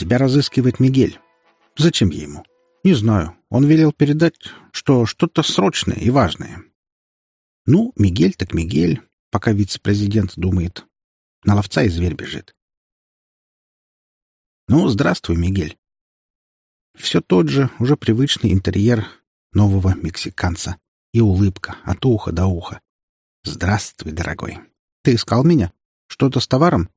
Тебя разыскивает Мигель. Зачем я ему? Не знаю. Он велел передать, что что-то срочное и важное. Ну, Мигель так Мигель, пока вице-президент думает. На ловца и зверь бежит. Ну, здравствуй, Мигель. Все тот же, уже привычный интерьер нового мексиканца и улыбка от уха до уха. Здравствуй, дорогой. Ты искал меня? Что-то с товаром?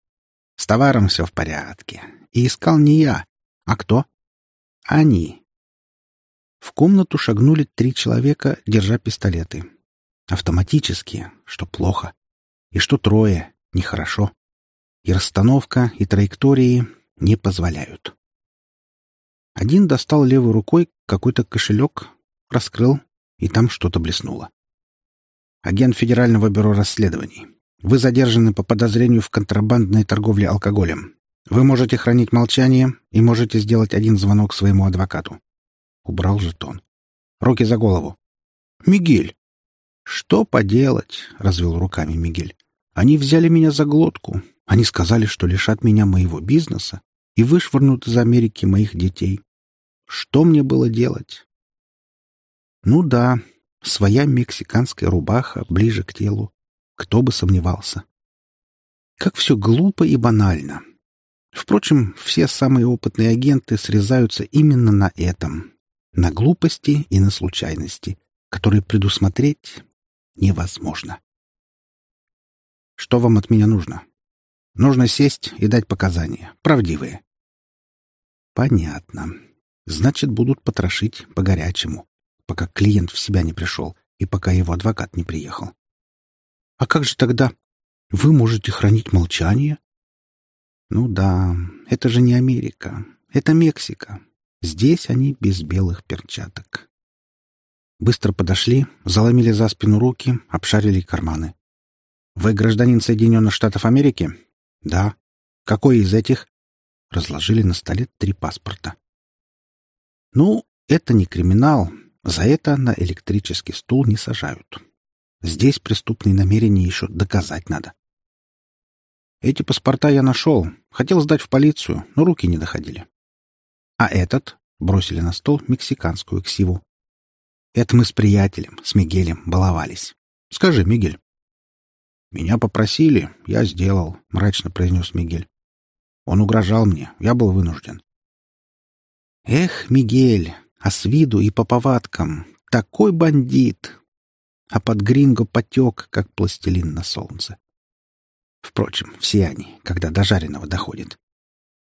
С товаром все в порядке. И искал не я. А кто? Они. В комнату шагнули три человека, держа пистолеты. Автоматические, что плохо. И что трое, нехорошо. И расстановка, и траектории не позволяют. Один достал левой рукой какой-то кошелек, раскрыл, и там что-то блеснуло. Агент Федерального бюро расследований. Вы задержаны по подозрению в контрабандной торговле алкоголем. Вы можете хранить молчание и можете сделать один звонок своему адвокату. Убрал жетон. Руки за голову. Мигель. Что поделать? Развел руками Мигель. Они взяли меня за глотку. Они сказали, что лишат меня моего бизнеса и вышвырнут из Америки моих детей. Что мне было делать? Ну да, своя мексиканская рубаха ближе к телу. Кто бы сомневался. Как все глупо и банально. Впрочем, все самые опытные агенты срезаются именно на этом. На глупости и на случайности, которые предусмотреть невозможно. Что вам от меня нужно? Нужно сесть и дать показания. Правдивые. Понятно. Значит, будут потрошить по-горячему, пока клиент в себя не пришел и пока его адвокат не приехал. А как же тогда? Вы можете хранить молчание? Ну да, это же не Америка. Это Мексика. Здесь они без белых перчаток. Быстро подошли, заломили за спину руки, обшарили карманы. «Вы гражданин Соединенных Штатов Америки?» «Да». «Какой из этих?» Разложили на столе три паспорта. «Ну, это не криминал. За это на электрический стул не сажают. Здесь преступные намерения еще доказать надо. Эти паспорта я нашел. Хотел сдать в полицию, но руки не доходили. А этот бросили на стол мексиканскую ксиву. Это мы с приятелем, с Мигелем, баловались. Скажи, Мигель. Меня попросили, я сделал, мрачно произнес Мигель. Он угрожал мне, я был вынужден. Эх, Мигель, а с виду и по повадкам такой бандит, а под гринго потек, как пластилин на солнце. Впрочем, все они, когда до жареного доходит.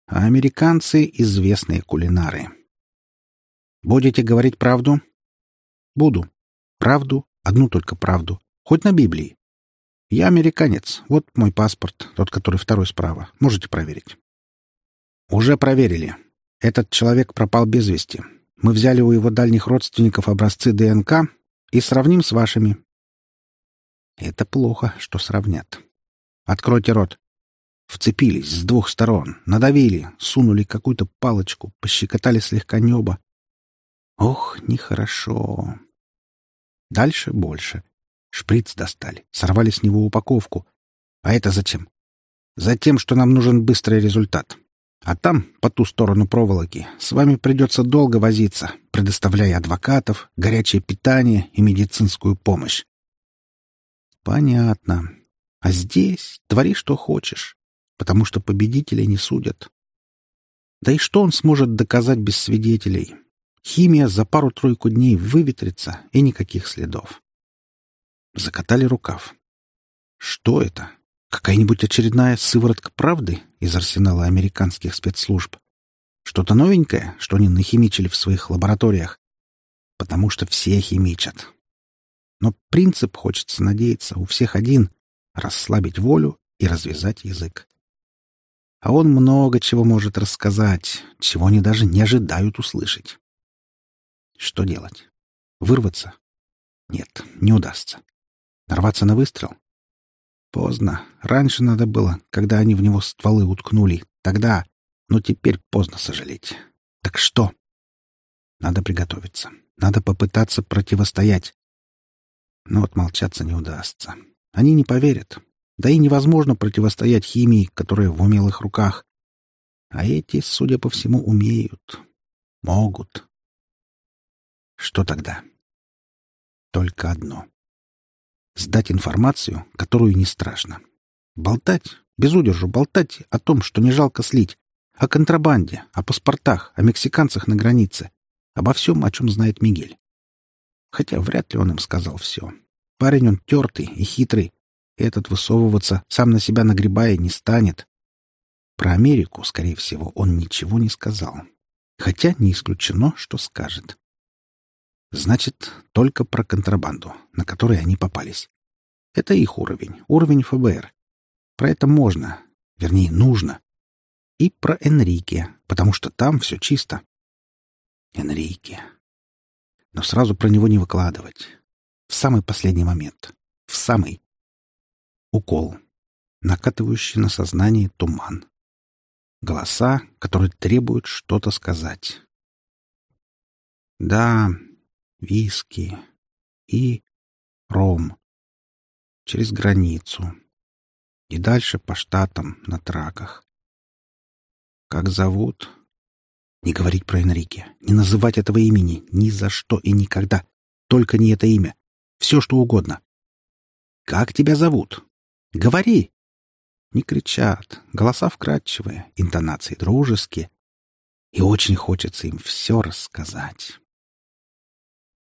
А американцы — известные кулинары. Будете говорить правду? Буду. Правду, одну только правду. Хоть на Библии. Я американец. Вот мой паспорт, тот, который второй справа. Можете проверить. Уже проверили. Этот человек пропал без вести. Мы взяли у его дальних родственников образцы ДНК и сравним с вашими. Это плохо, что сравнят. Откройте рот. Вцепились с двух сторон, надавили, сунули какую-то палочку, пощекотали слегка небо. Ох, нехорошо. Дальше больше. Шприц достали, сорвали с него упаковку. А это зачем? Затем, что нам нужен быстрый результат. А там, по ту сторону проволоки, с вами придется долго возиться, предоставляя адвокатов, горячее питание и медицинскую помощь. Понятно. А здесь твори, что хочешь, потому что победителей не судят. Да и что он сможет доказать без свидетелей? Химия за пару-тройку дней выветрится, и никаких следов. Закатали рукав. Что это? Какая-нибудь очередная сыворотка правды из арсенала американских спецслужб? Что-то новенькое, что они нахимичили в своих лабораториях? Потому что все химичат. Но принцип, хочется надеяться, у всех один расслабить волю и развязать язык. А он много чего может рассказать, чего они даже не ожидают услышать. Что делать? Вырваться? Нет, не удастся. Нарваться на выстрел? Поздно. Раньше надо было, когда они в него стволы уткнули. Тогда. Но теперь поздно сожалеть. Так что? Надо приготовиться. Надо попытаться противостоять. Но отмолчаться не удастся. Они не поверят. Да и невозможно противостоять химии, которая в умелых руках. А эти, судя по всему, умеют. Могут. Что тогда? Только одно. Сдать информацию, которую не страшно. Болтать, без удержу болтать о том, что не жалко слить. О контрабанде, о паспортах, о мексиканцах на границе. Обо всем, о чем знает Мигель. Хотя вряд ли он им сказал все. Парень он тертый и хитрый. Этот высовываться, сам на себя нагребая, не станет. Про Америку, скорее всего, он ничего не сказал. Хотя не исключено, что скажет. Значит, только про контрабанду, на которой они попались. Это их уровень, уровень ФБР. Про это можно, вернее, нужно. И про Энрике, потому что там все чисто. Энрике. Но сразу про него не выкладывать. В самый последний момент. В самый. Укол. Накатывающий на сознание туман. Голоса, которые требуют что-то сказать. Да, виски и ром. Через границу. И дальше по штатам на траках. Как зовут? Не говорить про Энрике, не называть этого имени ни за что и никогда. Только не это имя. Все, что угодно. Как тебя зовут? Говори. Не кричат, голоса вкрадчивые, интонации дружеские. И очень хочется им все рассказать.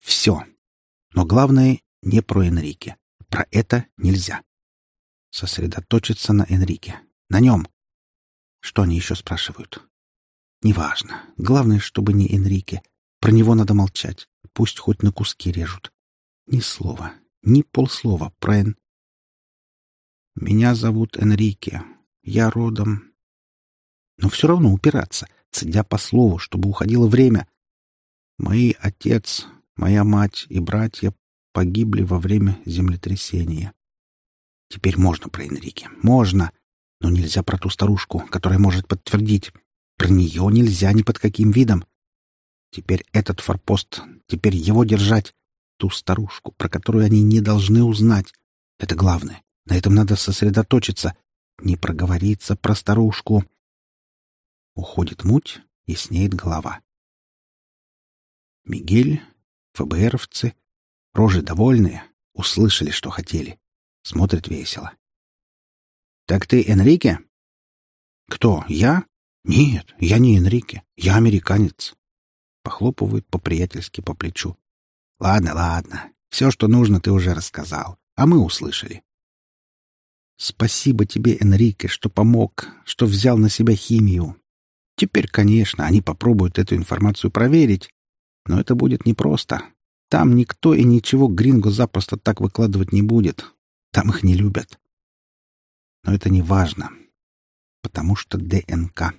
Все. Но главное не про Энрике. Про это нельзя. Сосредоточиться на Энрике. На нем. Что они еще спрашивают? Неважно. Главное, чтобы не Энрике. Про него надо молчать. Пусть хоть на куски режут. Ни слова, ни полслова про. Меня зовут Энрике. Я родом... Но все равно упираться, цедя по слову, чтобы уходило время. Мои отец, моя мать и братья погибли во время землетрясения. Теперь можно про Энрике. Можно. Но нельзя про ту старушку, которая может подтвердить. Про нее нельзя ни под каким видом. Теперь этот форпост, теперь его держать. Ту старушку, про которую они не должны узнать. Это главное. На этом надо сосредоточиться. Не проговориться про старушку. Уходит муть, и снеет голова. Мигель, ФБРовцы, рожи довольные, услышали, что хотели. Смотрят весело. «Так ты Энрике?» «Кто, я?» «Нет, я не Энрике. Я американец». Похлопывают по-приятельски по плечу. «Ладно, ладно. Все, что нужно, ты уже рассказал. А мы услышали». «Спасибо тебе, Энрике, что помог, что взял на себя химию. Теперь, конечно, они попробуют эту информацию проверить, но это будет непросто. Там никто и ничего Гринго запросто так выкладывать не будет. Там их не любят. Но это не важно, потому что ДНК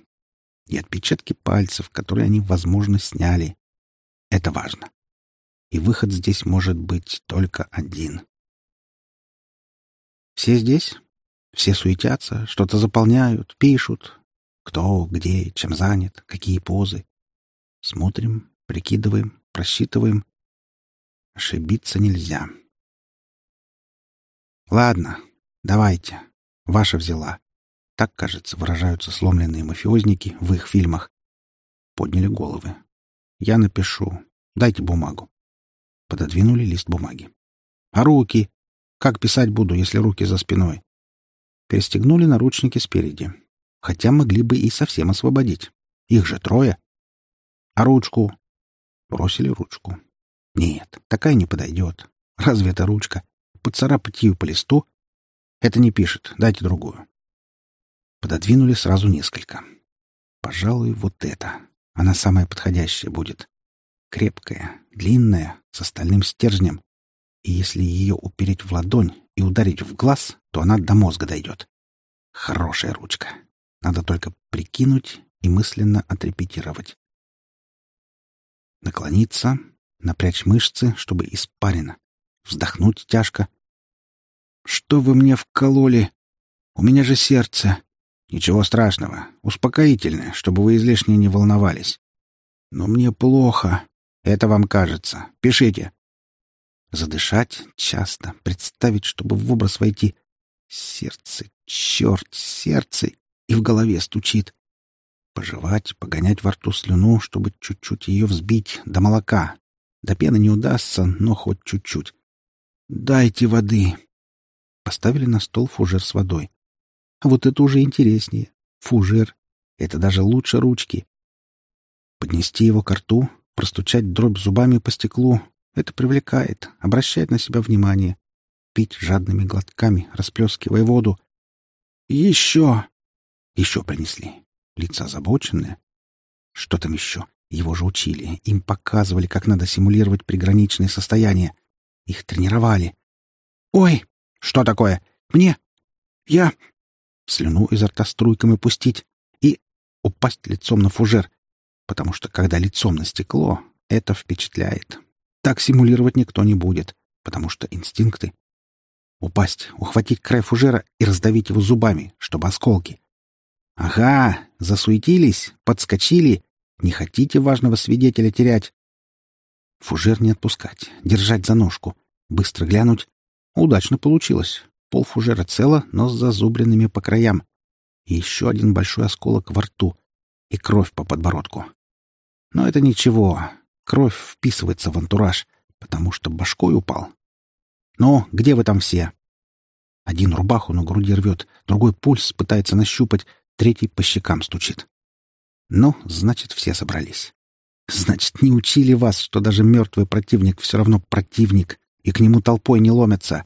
и отпечатки пальцев, которые они, возможно, сняли. Это важно. И выход здесь может быть только один. Все здесь? Все суетятся, что-то заполняют, пишут. Кто, где, чем занят, какие позы. Смотрим, прикидываем, просчитываем. Ошибиться нельзя. Ладно, давайте. Ваша взяла. Так, кажется, выражаются сломленные мафиозники в их фильмах. Подняли головы. Я напишу. Дайте бумагу. Пододвинули лист бумаги. А руки? Как писать буду, если руки за спиной? Перестегнули наручники спереди. Хотя могли бы и совсем освободить. Их же трое. А ручку? Бросили ручку. Нет, такая не подойдет. Разве это ручка? Поцарапать ее по листу? Это не пишет. Дайте другую. Пододвинули сразу несколько. Пожалуй, вот это. Она самая подходящая будет. Крепкая, длинная, с остальным стержнем. И если ее упереть в ладонь и ударить в глаз, то она до мозга дойдет. Хорошая ручка. Надо только прикинуть и мысленно отрепетировать. Наклониться, напрячь мышцы, чтобы испарено. Вздохнуть тяжко. «Что вы мне вкололи? У меня же сердце!» Ничего страшного. Успокоительное, чтобы вы излишне не волновались. Но мне плохо. Это вам кажется. Пишите. Задышать часто, представить, чтобы в образ войти. Сердце, черт, сердце, и в голове стучит. Пожевать, погонять во рту слюну, чтобы чуть-чуть ее взбить до молока. До пены не удастся, но хоть чуть-чуть. «Дайте воды!» Поставили на стол фужер с водой. А вот это уже интереснее. Фужер. Это даже лучше ручки. Поднести его к рту, простучать дробь зубами по стеклу — это привлекает, обращает на себя внимание. Пить жадными глотками, расплескивая воду. «Еще!» Еще принесли. Лица озабоченные. Что там еще? Его же учили. Им показывали, как надо симулировать приграничные состояния. Их тренировали. «Ой, что такое? Мне? Я...» Слюну изо рта струйками пустить и упасть лицом на фужер, потому что когда лицом на стекло, это впечатляет. Так симулировать никто не будет, потому что инстинкты. Упасть, ухватить край фужера и раздавить его зубами, чтобы осколки. Ага, засуетились, подскочили. Не хотите важного свидетеля терять? Фужер не отпускать, держать за ножку, быстро глянуть. Удачно получилось. Пол фужера цело, но с зазубренными по краям. И еще один большой осколок во рту. И кровь по подбородку. Но это ничего. Кровь вписывается в антураж, потому что башкой упал. «Ну, где вы там все?» Один рубаху на груди рвет, другой пульс пытается нащупать, третий по щекам стучит. Ну, значит, все собрались. Значит, не учили вас, что даже мертвый противник все равно противник, и к нему толпой не ломятся.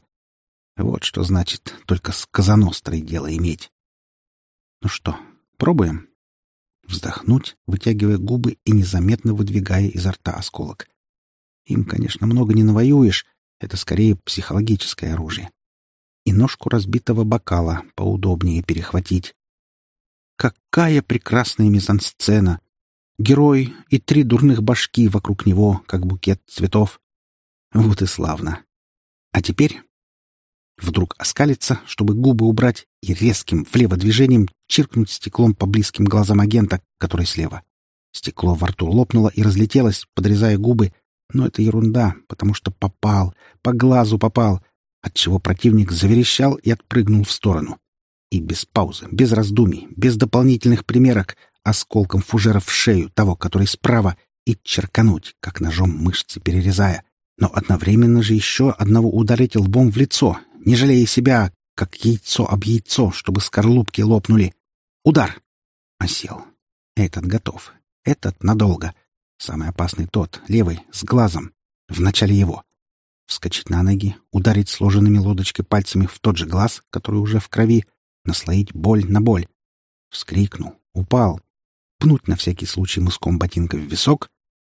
Вот что значит только с Казанострой дело иметь. Ну что, пробуем? Вздохнуть, вытягивая губы и незаметно выдвигая изо рта осколок. Им, конечно, много не навоюешь, это скорее психологическое оружие. И ножку разбитого бокала поудобнее перехватить. Какая прекрасная мизансцена! Герой и три дурных башки вокруг него, как букет цветов. Вот и славно. А теперь вдруг оскалиться, чтобы губы убрать, и резким влево движением чиркнуть стеклом по близким глазам агента, который слева. Стекло во рту лопнуло и разлетелось, подрезая губы, но это ерунда, потому что попал, по глазу попал, отчего противник заверещал и отпрыгнул в сторону. И без паузы, без раздумий, без дополнительных примерок, осколком фужера в шею того, который справа, и черкануть, как ножом мышцы перерезая, но одновременно же еще одного ударить лбом в лицо, не жалея себя, как яйцо об яйцо, чтобы скорлупки лопнули. Удар! Осел. Этот готов. Этот надолго. Самый опасный тот, левый, с глазом. В начале его. Вскочить на ноги, ударить сложенными лодочкой пальцами в тот же глаз, который уже в крови, наслоить боль на боль. Вскрикнул, упал. Пнуть на всякий случай мыском ботинка в висок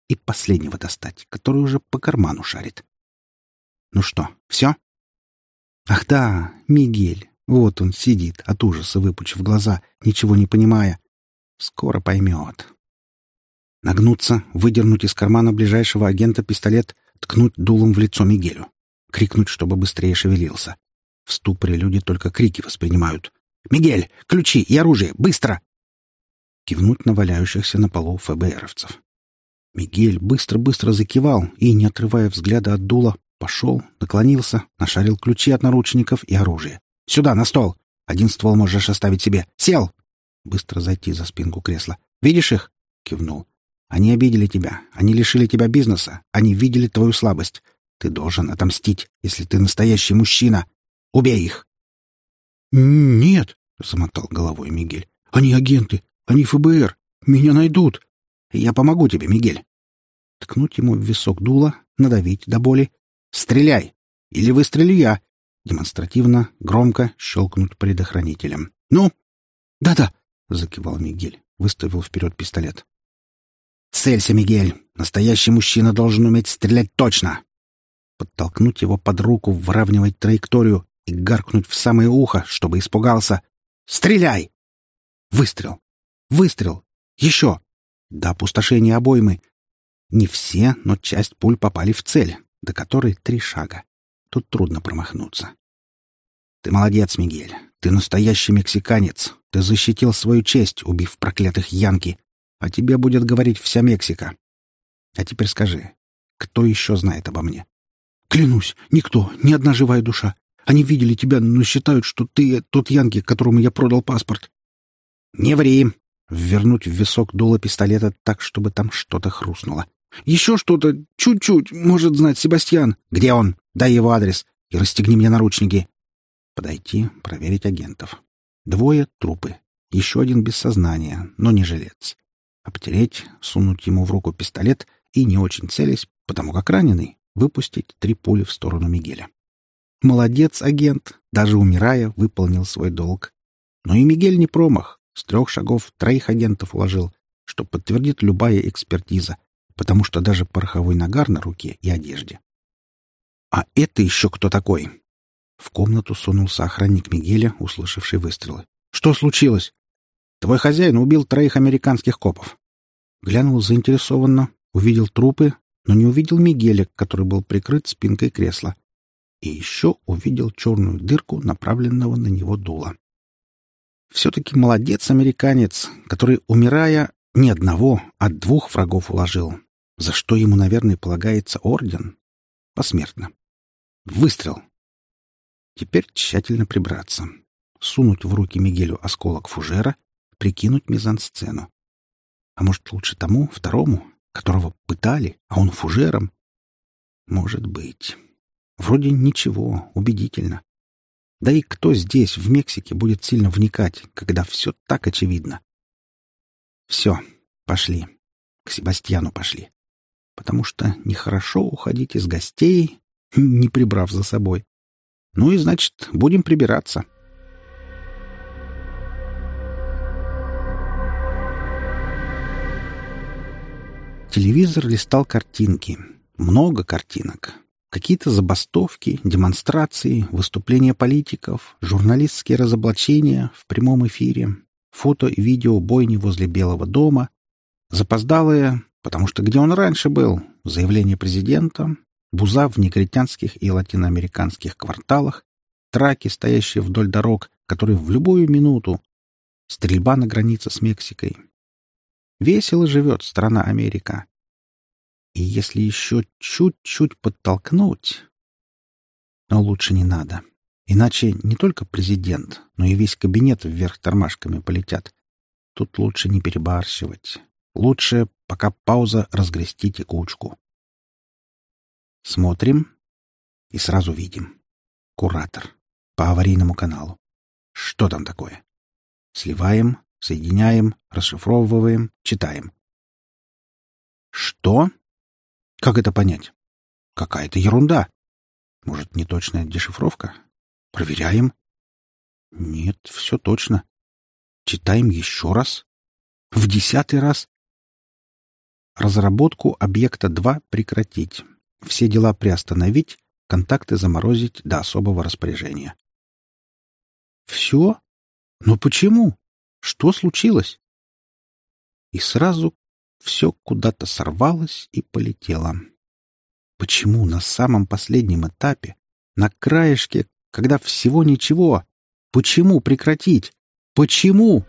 и последнего достать, который уже по карману шарит. Ну что, все? Ах да, Мигель. Вот он сидит, от ужаса выпучив глаза, ничего не понимая. Скоро поймет. Нагнуться, выдернуть из кармана ближайшего агента пистолет, ткнуть дулом в лицо Мигелю. Крикнуть, чтобы быстрее шевелился. В ступоре люди только крики воспринимают. «Мигель! Ключи и оружие! Быстро!» Кивнуть на валяющихся на полу ФБРовцев. Мигель быстро-быстро закивал и, не отрывая взгляда от дула, пошел, наклонился, нашарил ключи от наручников и оружие. «Сюда, на стол! Один ствол можешь оставить себе! Сел!» Быстро зайти за спинку кресла. «Видишь их?» — кивнул. «Они обидели тебя. Они лишили тебя бизнеса. Они видели твою слабость. Ты должен отомстить, если ты настоящий мужчина. Убей их!» «Нет!» — замотал головой Мигель. «Они агенты! Они ФБР! Меня найдут!» «Я помогу тебе, Мигель!» Ткнуть ему в висок дуло, надавить до боли. «Стреляй! Или выстрелю я!» Демонстративно, громко щелкнуть предохранителем. «Ну?» «Да-да!» — закивал Мигель, выставил вперед пистолет. «Целься, Мигель! Настоящий мужчина должен уметь стрелять точно!» Подтолкнуть его под руку, выравнивать траекторию и гаркнуть в самое ухо, чтобы испугался. «Стреляй!» Выстрел! Выстрел! Еще! До опустошения обоймы. Не все, но часть пуль попали в цель, до которой три шага. Тут трудно промахнуться. Ты молодец, Мигель. Ты настоящий мексиканец. Ты защитил свою честь, убив проклятых янки. А тебе будет говорить вся Мексика. А теперь скажи, кто еще знает обо мне? Клянусь, никто, ни одна живая душа. Они видели тебя, но считают, что ты тот янки, которому я продал паспорт. Не ври. Ввернуть в висок дуло пистолета так, чтобы там что-то хрустнуло. «Еще что-то! Чуть-чуть! Может знать Себастьян! Где он? Дай его адрес и расстегни мне наручники!» Подойти, проверить агентов. Двое — трупы. Еще один без сознания, но не жилец. Обтереть, сунуть ему в руку пистолет и, не очень целясь, потому как раненый, выпустить три пули в сторону Мигеля. Молодец, агент, даже умирая, выполнил свой долг. Но и Мигель не промах. С трех шагов троих агентов уложил, что подтвердит любая экспертиза, потому что даже пороховой нагар на руке и одежде. «А это еще кто такой?» В комнату сунулся охранник Мигеля, услышавший выстрелы. «Что случилось?» «Твой хозяин убил троих американских копов». Глянул заинтересованно, увидел трупы, но не увидел Мигеля, который был прикрыт спинкой кресла. И еще увидел черную дырку, направленного на него дула. Все-таки молодец американец, который, умирая, не одного, а двух врагов уложил, за что ему, наверное, полагается орден. Посмертно. Выстрел. Теперь тщательно прибраться. Сунуть в руки Мигелю осколок фужера, прикинуть мизансцену. А может, лучше тому, второму, которого пытали, а он фужером? Может быть. Вроде ничего, убедительно. Да и кто здесь, в Мексике, будет сильно вникать, когда все так очевидно? Все, пошли. К Себастьяну пошли. Потому что нехорошо уходить из гостей, не прибрав за собой. Ну и, значит, будем прибираться. Телевизор листал картинки. Много картинок. Какие-то забастовки, демонстрации, выступления политиков, журналистские разоблачения в прямом эфире, фото и видео бойни возле Белого дома, запоздалые, потому что где он раньше был, заявление президента, буза в негритянских и латиноамериканских кварталах, траки, стоящие вдоль дорог, которые в любую минуту, стрельба на границе с Мексикой. Весело живет страна Америка. И если еще чуть-чуть подтолкнуть... Но лучше не надо. Иначе не только президент, но и весь кабинет вверх тормашками полетят. Тут лучше не перебарщивать. Лучше, пока пауза, разгрести текучку. Смотрим и сразу видим. Куратор. По аварийному каналу. Что там такое? Сливаем, соединяем, расшифровываем, читаем. Что? Как это понять? Какая-то ерунда. Может, неточная дешифровка? Проверяем. Нет, все точно. Читаем еще раз. В десятый раз. Разработку объекта 2 прекратить. Все дела приостановить, контакты заморозить до особого распоряжения. Все? Но почему? Что случилось? И сразу все куда-то сорвалось и полетело. Почему на самом последнем этапе, на краешке, когда всего ничего, почему прекратить? Почему?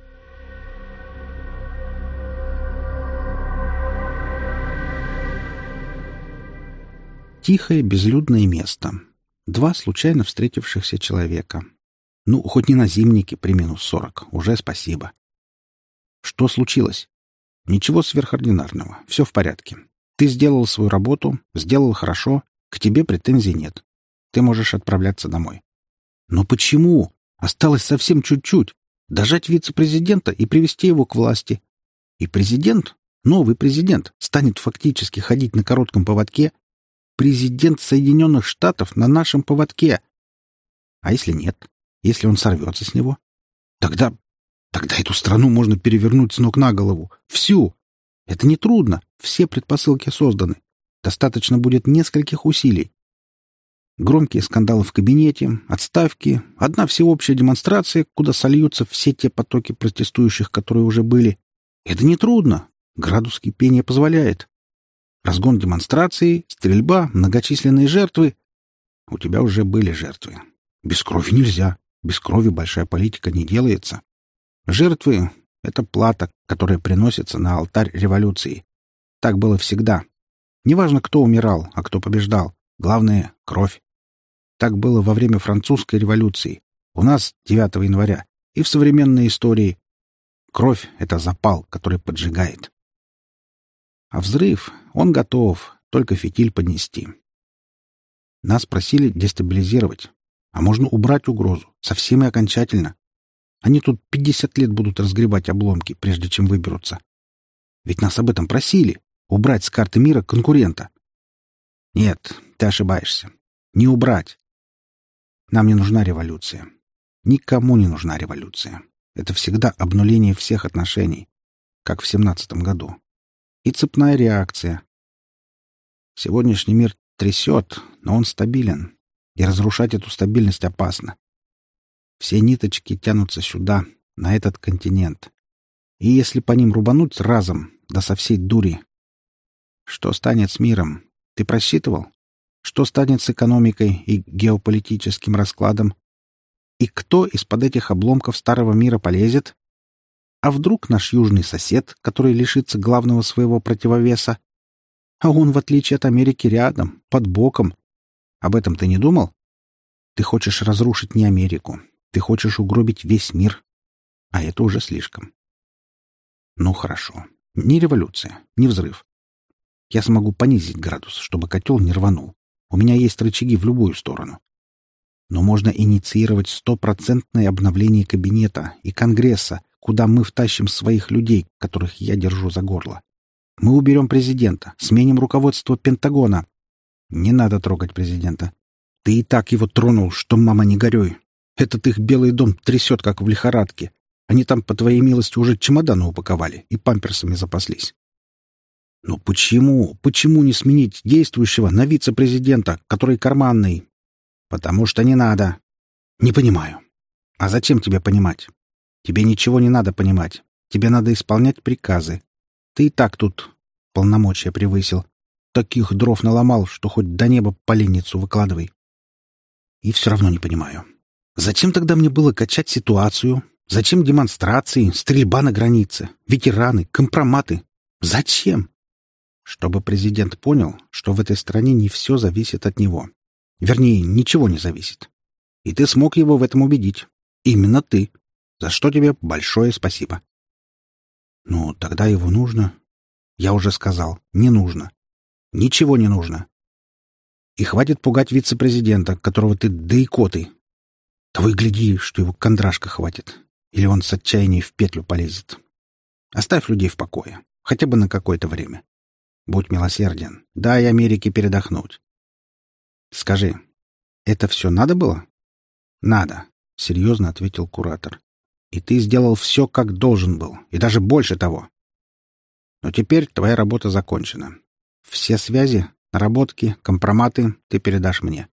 Тихое безлюдное место. Два случайно встретившихся человека. Ну, хоть не на зимнике при минус сорок, уже спасибо. Что случилось? Ничего сверхординарного, все в порядке. Ты сделал свою работу, сделал хорошо, к тебе претензий нет. Ты можешь отправляться домой. Но почему? Осталось совсем чуть-чуть. Дожать вице-президента и привести его к власти. И президент, новый президент, станет фактически ходить на коротком поводке. Президент Соединенных Штатов на нашем поводке. А если нет? Если он сорвется с него? Тогда Тогда эту страну можно перевернуть с ног на голову. Всю. Это нетрудно. Все предпосылки созданы. Достаточно будет нескольких усилий. Громкие скандалы в кабинете, отставки, одна всеобщая демонстрация, куда сольются все те потоки протестующих, которые уже были. Это нетрудно. Градус кипения позволяет. Разгон демонстрации, стрельба, многочисленные жертвы. У тебя уже были жертвы. Без крови нельзя. Без крови большая политика не делается. Жертвы — это плата, которая приносится на алтарь революции. Так было всегда. Неважно, кто умирал, а кто побеждал. Главное — кровь. Так было во время французской революции. У нас 9 января. И в современной истории. Кровь — это запал, который поджигает. А взрыв, он готов, только фитиль поднести. Нас просили дестабилизировать. А можно убрать угрозу. Совсем и окончательно. Они тут пятьдесят лет будут разгребать обломки, прежде чем выберутся. Ведь нас об этом просили. Убрать с карты мира конкурента. Нет, ты ошибаешься. Не убрать. Нам не нужна революция. Никому не нужна революция. Это всегда обнуление всех отношений, как в семнадцатом году. И цепная реакция. Сегодняшний мир трясет, но он стабилен, и разрушать эту стабильность опасно. Все ниточки тянутся сюда, на этот континент. И если по ним рубануть разом, да со всей дури, что станет с миром? Ты просчитывал? Что станет с экономикой и геополитическим раскладом? И кто из-под этих обломков старого мира полезет? А вдруг наш южный сосед, который лишится главного своего противовеса? А он, в отличие от Америки, рядом, под боком. Об этом ты не думал? Ты хочешь разрушить не Америку. Ты хочешь угробить весь мир. А это уже слишком. Ну, хорошо. Не революция, не взрыв. Я смогу понизить градус, чтобы котел не рванул. У меня есть рычаги в любую сторону но можно инициировать стопроцентное обновление кабинета и Конгресса, куда мы втащим своих людей, которых я держу за горло. Мы уберем президента, сменим руководство Пентагона. Не надо трогать президента. Ты и так его тронул, что мама не горюй. Этот их Белый дом трясет, как в лихорадке. Они там, по твоей милости, уже чемоданы упаковали и памперсами запаслись. Но почему, почему не сменить действующего на вице-президента, который карманный, «Потому что не надо». «Не понимаю». «А зачем тебе понимать? Тебе ничего не надо понимать. Тебе надо исполнять приказы. Ты и так тут полномочия превысил. Таких дров наломал, что хоть до неба поленницу выкладывай. И все равно не понимаю. Зачем тогда мне было качать ситуацию? Зачем демонстрации, стрельба на границе, ветераны, компроматы? Зачем? Чтобы президент понял, что в этой стране не все зависит от него. Вернее, ничего не зависит. И ты смог его в этом убедить. Именно ты. За что тебе большое спасибо. Ну, тогда его нужно. Я уже сказал, не нужно. Ничего не нужно. И хватит пугать вице-президента, которого ты да и коты. Того и гляди, что его кондрашка хватит. Или он с отчаяния в петлю полезет. Оставь людей в покое. Хотя бы на какое-то время. Будь милосерден. Дай Америке передохнуть. Скажи, это все надо было? Надо, серьезно ответил куратор. И ты сделал все, как должен был, и даже больше того. Но теперь твоя работа закончена. Все связи, наработки, компроматы ты передашь мне.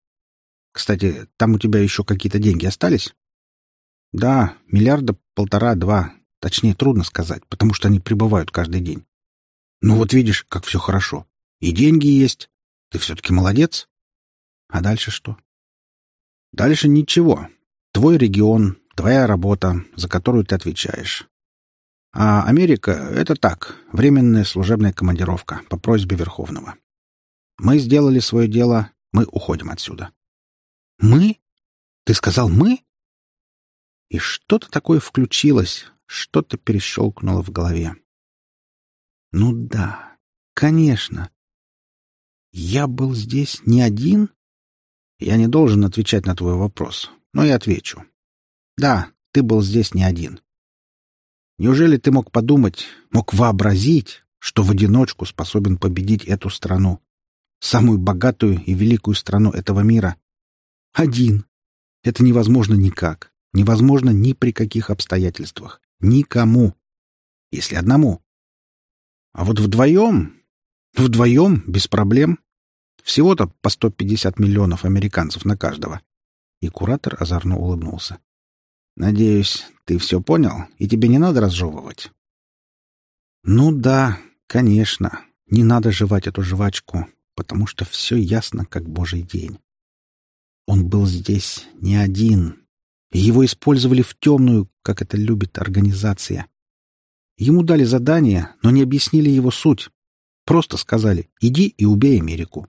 Кстати, там у тебя еще какие-то деньги остались? Да, миллиарда полтора-два. Точнее, трудно сказать, потому что они прибывают каждый день. Ну вот видишь, как все хорошо. И деньги есть. Ты все-таки молодец. А дальше что? Дальше ничего. Твой регион, твоя работа, за которую ты отвечаешь. А Америка — это так, временная служебная командировка по просьбе Верховного. Мы сделали свое дело, мы уходим отсюда. Мы? Ты сказал «мы»? И что-то такое включилось, что-то перещелкнуло в голове. Ну да, конечно. Я был здесь не один? Я не должен отвечать на твой вопрос, но я отвечу. Да, ты был здесь не один. Неужели ты мог подумать, мог вообразить, что в одиночку способен победить эту страну, самую богатую и великую страну этого мира? Один. Это невозможно никак. Невозможно ни при каких обстоятельствах. Никому. Если одному. А вот вдвоем... Вдвоем, без проблем. Всего-то по 150 миллионов американцев на каждого. И куратор озорно улыбнулся. «Надеюсь, ты все понял, и тебе не надо разжевывать?» «Ну да, конечно. Не надо жевать эту жвачку, потому что все ясно, как божий день. Он был здесь не один, и его использовали в темную, как это любит организация. Ему дали задание, но не объяснили его суть. Просто сказали «иди и убей Америку».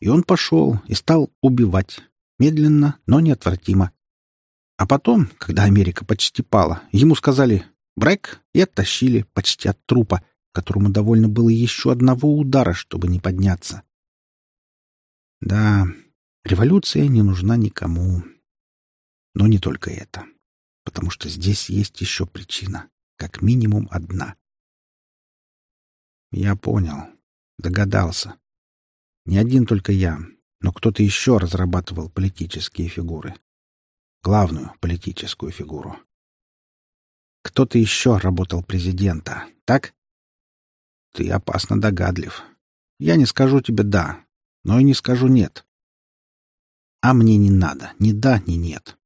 И он пошел и стал убивать. Медленно, но неотвратимо. А потом, когда Америка почти пала, ему сказали Брэк и оттащили почти от трупа, которому довольно было еще одного удара, чтобы не подняться. Да, революция не нужна никому. Но не только это. Потому что здесь есть еще причина. Как минимум одна. Я понял. Догадался. Не один только я, но кто-то еще разрабатывал политические фигуры. Главную политическую фигуру. Кто-то еще работал президента, так? Ты опасно догадлив. Я не скажу тебе «да», но и не скажу «нет». А мне не надо ни «да», ни «нет»,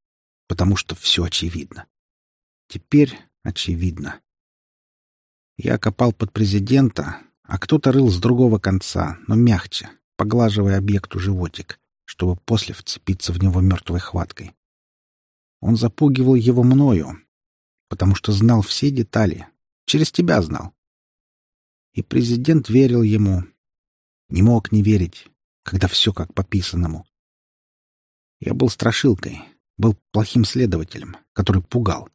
потому что все очевидно. Теперь очевидно. Я копал под президента, а кто-то рыл с другого конца, но мягче, поглаживая объекту животик, чтобы после вцепиться в него мертвой хваткой. Он запугивал его мною, потому что знал все детали. Через тебя знал. И президент верил ему. Не мог не верить, когда все как по писанному. Я был страшилкой, был плохим следователем, который пугал,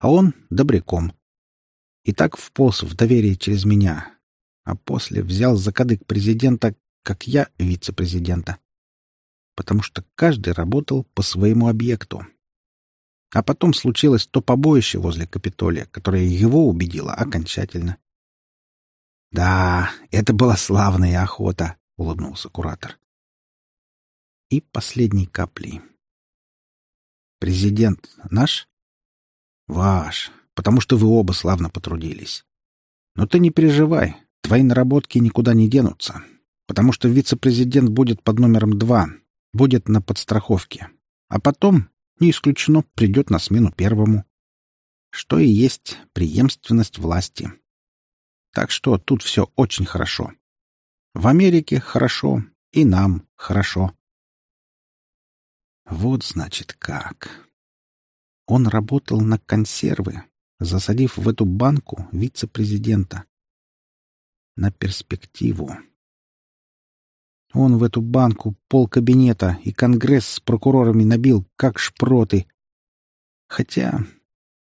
а он — добряком. И так вполз в доверие через меня, а после взял за кадык президента, как я вице-президента. Потому что каждый работал по своему объекту, а потом случилось то побоище возле Капитолия, которое его убедило окончательно. «Да, это была славная охота», — улыбнулся куратор. И последней каплей. «Президент наш?» «Ваш, потому что вы оба славно потрудились. Но ты не переживай, твои наработки никуда не денутся, потому что вице-президент будет под номером два, будет на подстраховке. А потом не исключено, придет на смену первому. Что и есть преемственность власти. Так что тут все очень хорошо. В Америке хорошо, и нам хорошо. Вот значит как. Он работал на консервы, засадив в эту банку вице-президента. На перспективу. Он в эту банку пол кабинета и конгресс с прокурорами набил, как шпроты. Хотя,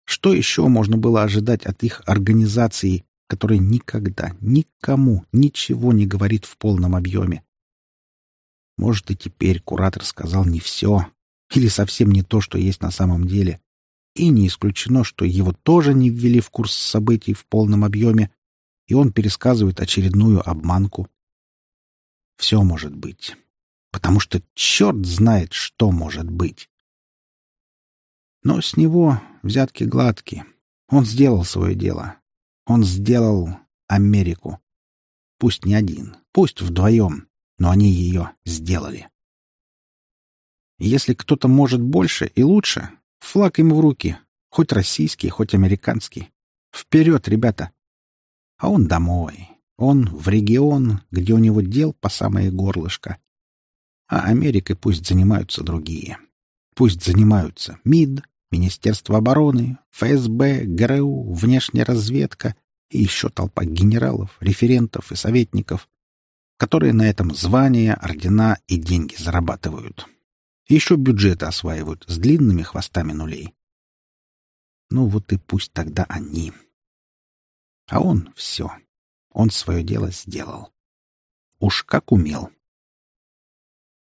что еще можно было ожидать от их организации, которая никогда, никому ничего не говорит в полном объеме? Может, и теперь куратор сказал не все, или совсем не то, что есть на самом деле. И не исключено, что его тоже не ввели в курс событий в полном объеме, и он пересказывает очередную обманку. Все может быть. Потому что черт знает, что может быть. Но с него взятки гладкие. Он сделал свое дело. Он сделал Америку. Пусть не один, пусть вдвоем, но они ее сделали. если кто-то может больше и лучше, флаг ему в руки, хоть российский, хоть американский. Вперед, ребята! А он домой, он в регион, где у него дел по самое горлышко. А Америкой пусть занимаются другие. Пусть занимаются МИД, Министерство обороны, ФСБ, ГРУ, внешняя разведка и еще толпа генералов, референтов и советников, которые на этом звания, ордена и деньги зарабатывают. Еще бюджеты осваивают с длинными хвостами нулей. Ну вот и пусть тогда они. А он все. Он свое дело сделал. Уж как умел.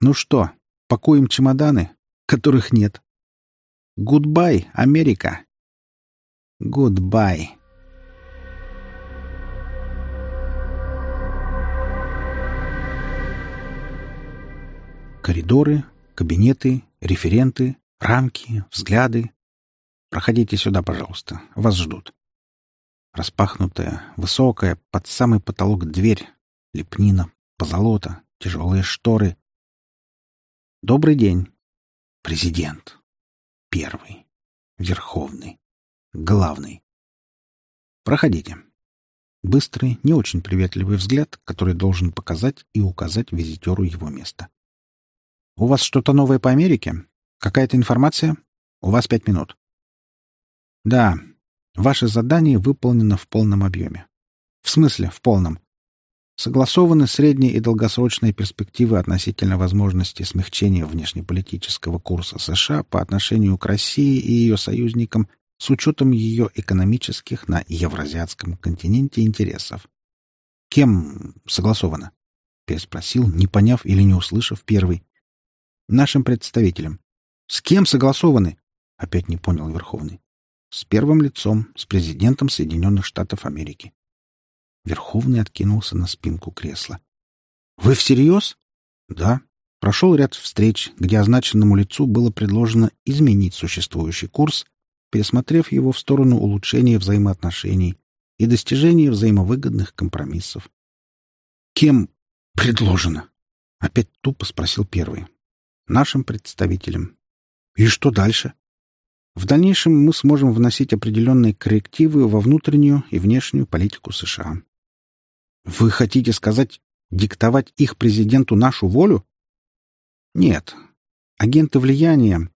Ну что, пакуем чемоданы, которых нет. Goodbye, Америка. Goodbye. Коридоры, кабинеты, референты, рамки, взгляды. Проходите сюда, пожалуйста. Вас ждут. Распахнутая, высокая, под самый потолок дверь, лепнина, позолота, тяжелые шторы. Добрый день, президент. Первый, верховный, главный. Проходите. Быстрый, не очень приветливый взгляд, который должен показать и указать визитеру его место. «У вас что-то новое по Америке? Какая-то информация? У вас пять минут». «Да, Ваше задание выполнено в полном объеме. В смысле, в полном. Согласованы средние и долгосрочные перспективы относительно возможности смягчения внешнеполитического курса США по отношению к России и ее союзникам с учетом ее экономических на евразиатском континенте интересов. «Кем согласовано?» — переспросил, не поняв или не услышав первый. «Нашим представителем». «С кем согласованы?» — опять не понял Верховный. «С первым лицом, с президентом Соединенных Штатов Америки». Верховный откинулся на спинку кресла. «Вы всерьез?» «Да». Прошел ряд встреч, где означенному лицу было предложено изменить существующий курс, пересмотрев его в сторону улучшения взаимоотношений и достижения взаимовыгодных компромиссов. «Кем предложено?» — опять тупо спросил первый. «Нашим представителям». «И что дальше?» В дальнейшем мы сможем вносить определенные коррективы во внутреннюю и внешнюю политику США. Вы хотите сказать, диктовать их президенту нашу волю? Нет. Агенты влияния,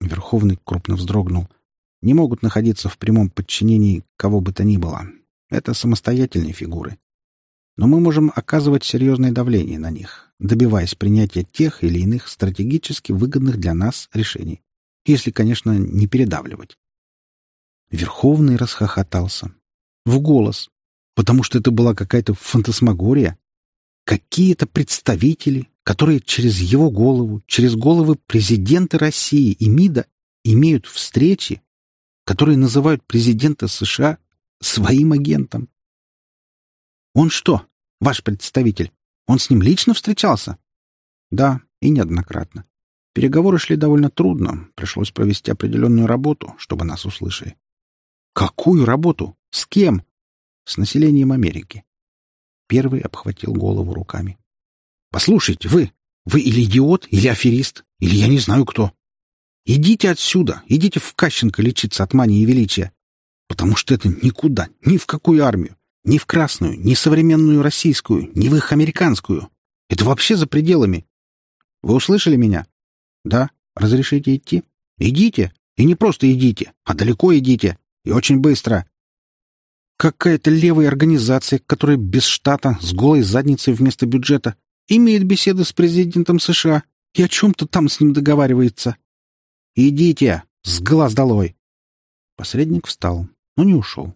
Верховный крупно вздрогнул, не могут находиться в прямом подчинении кого бы то ни было. Это самостоятельные фигуры. Но мы можем оказывать серьезное давление на них, добиваясь принятия тех или иных стратегически выгодных для нас решений. Если, конечно, не передавливать. Верховный расхохотался. В голос, потому что это была какая-то фантасмагория. Какие-то представители, которые через его голову, через головы президента России и МИДа имеют встречи, которые называют президента США своим агентом. Он что, ваш представитель? Он с ним лично встречался? Да, и неоднократно. Переговоры шли довольно трудно, пришлось провести определенную работу, чтобы нас услышали. Какую работу? С кем? С населением Америки. Первый обхватил голову руками. «Послушайте, вы! Вы или идиот, или аферист, или я не знаю кто. Идите отсюда, идите в Кащенко лечиться от мании величия. Потому что это никуда, ни в какую армию, ни в красную, ни современную российскую, ни в их американскую. Это вообще за пределами. Вы услышали меня? Да? Разрешите идти? Идите. И не просто идите, а далеко идите. И очень быстро. Какая-то левая организация, которая без штата, с голой задницей вместо бюджета, имеет беседы с президентом США и о чем-то там с ним договаривается. «Идите! С глаз долой!» Посредник встал, но не ушел.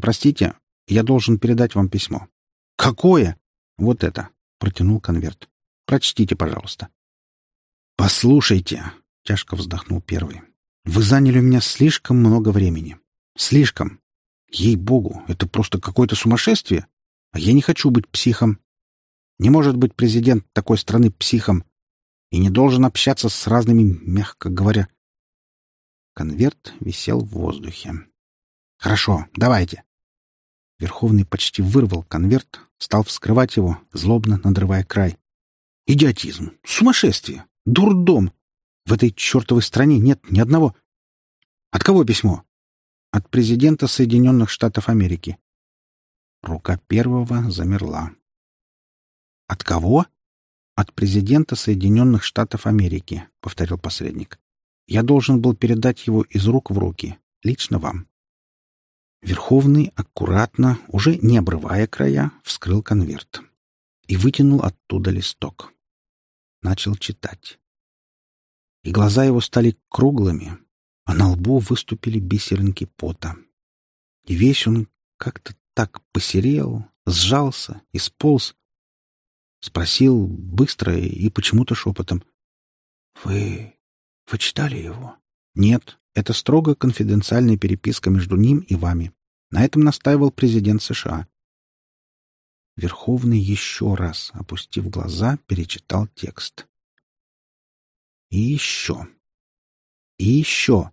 «Простите, я должен передать вам письмо». «Какое?» «Вот это», — протянул конверт. «Прочтите, пожалуйста». «Послушайте», — тяжко вздохнул первый. «Вы заняли у меня слишком много времени. Слишком. Ей-богу, это просто какое-то сумасшествие. А я не хочу быть психом. Не может быть президент такой страны психом и не должен общаться с разными, мягко говоря. Конверт висел в воздухе. «Хорошо, давайте». Верховный почти вырвал конверт, стал вскрывать его, злобно надрывая край. «Идиотизм! Сумасшествие! Дурдом! В этой чертовой стране нет ни одного...» «От кого письмо?» От президента Соединенных Штатов Америки. Рука первого замерла. От кого? От президента Соединенных Штатов Америки, повторил посредник. Я должен был передать его из рук в руки, лично вам. Верховный аккуратно, уже не обрывая края, вскрыл конверт и вытянул оттуда листок. Начал читать. И глаза его стали круглыми, а на лбу выступили бисеринки пота. И весь он как-то так посерел, сжался и сполз. Спросил быстро и почему-то шепотом. — Вы... вы читали его? — Нет, это строго конфиденциальная переписка между ним и вами. На этом настаивал президент США. Верховный еще раз, опустив глаза, перечитал текст. И еще. И еще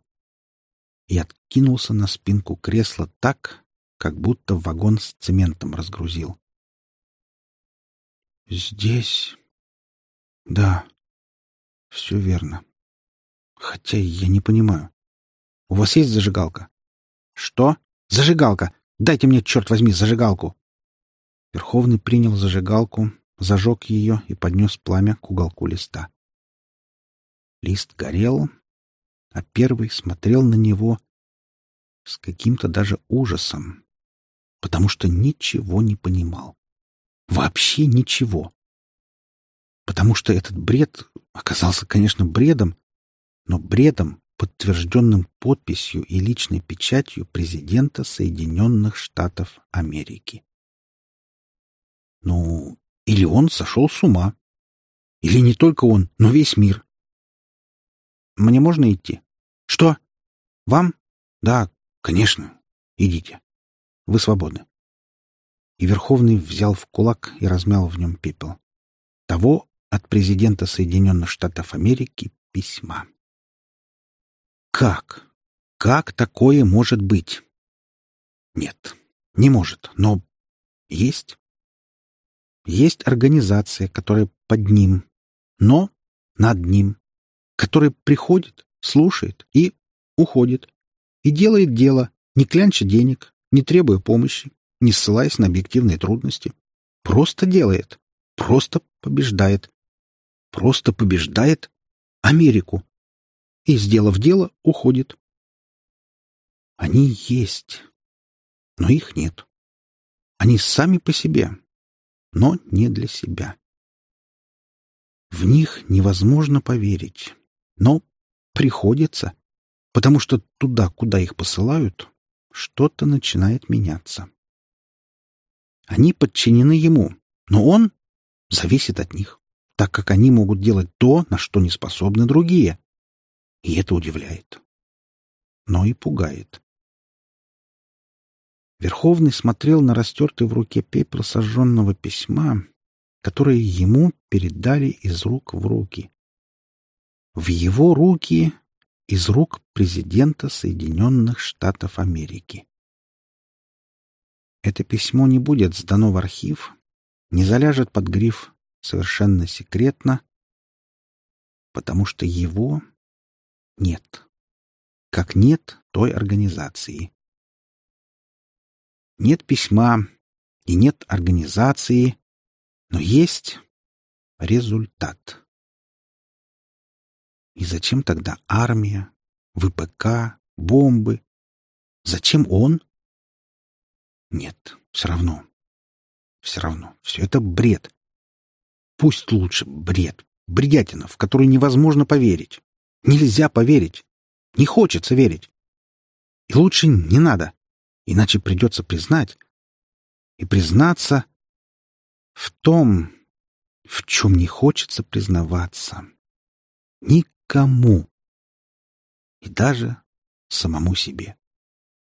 и откинулся на спинку кресла так, как будто вагон с цементом разгрузил. «Здесь...» «Да, все верно. Хотя я не понимаю. У вас есть зажигалка?» «Что? Зажигалка! Дайте мне, черт возьми, зажигалку!» Верховный принял зажигалку, зажег ее и поднес пламя к уголку листа. Лист горел, а первый смотрел на него с каким-то даже ужасом, потому что ничего не понимал. Вообще ничего. Потому что этот бред оказался, конечно, бредом, но бредом, подтвержденным подписью и личной печатью президента Соединенных Штатов Америки. Ну, или он сошел с ума. Или не только он, но весь мир. Мне можно идти? Что? Вам? Да, конечно. Идите. Вы свободны. И Верховный взял в кулак и размял в нем пепел. Того от президента Соединенных Штатов Америки письма. Как? Как такое может быть? Нет, не может, но есть. Есть организация, которая под ним, но над ним, которая приходит, слушает и уходит, и делает дело, не клянча денег, не требуя помощи, не ссылаясь на объективные трудности. Просто делает, просто побеждает, просто побеждает Америку. И, сделав дело, уходит. Они есть, но их нет. Они сами по себе, но не для себя. В них невозможно поверить, но приходится, потому что туда, куда их посылают, что-то начинает меняться. Они подчинены ему, но он зависит от них, так как они могут делать то, на что не способны другие. И это удивляет, но и пугает. Верховный смотрел на растертый в руке пепел сожженного письма, которое ему передали из рук в руки. В его руки из рук президента Соединенных Штатов Америки. Это письмо не будет сдано в архив, не заляжет под гриф «совершенно секретно», потому что его нет. Как нет той организации. Нет письма и нет организации, но есть результат. И зачем тогда армия, ВПК, бомбы? Зачем он? Нет, все равно. Все равно. Все это бред. Пусть лучше бред. Бредятина, в которую невозможно поверить. Нельзя поверить. Не хочется верить. И лучше не надо. Иначе придется признать. И признаться в том, в чем не хочется признаваться. Никому. И даже самому себе.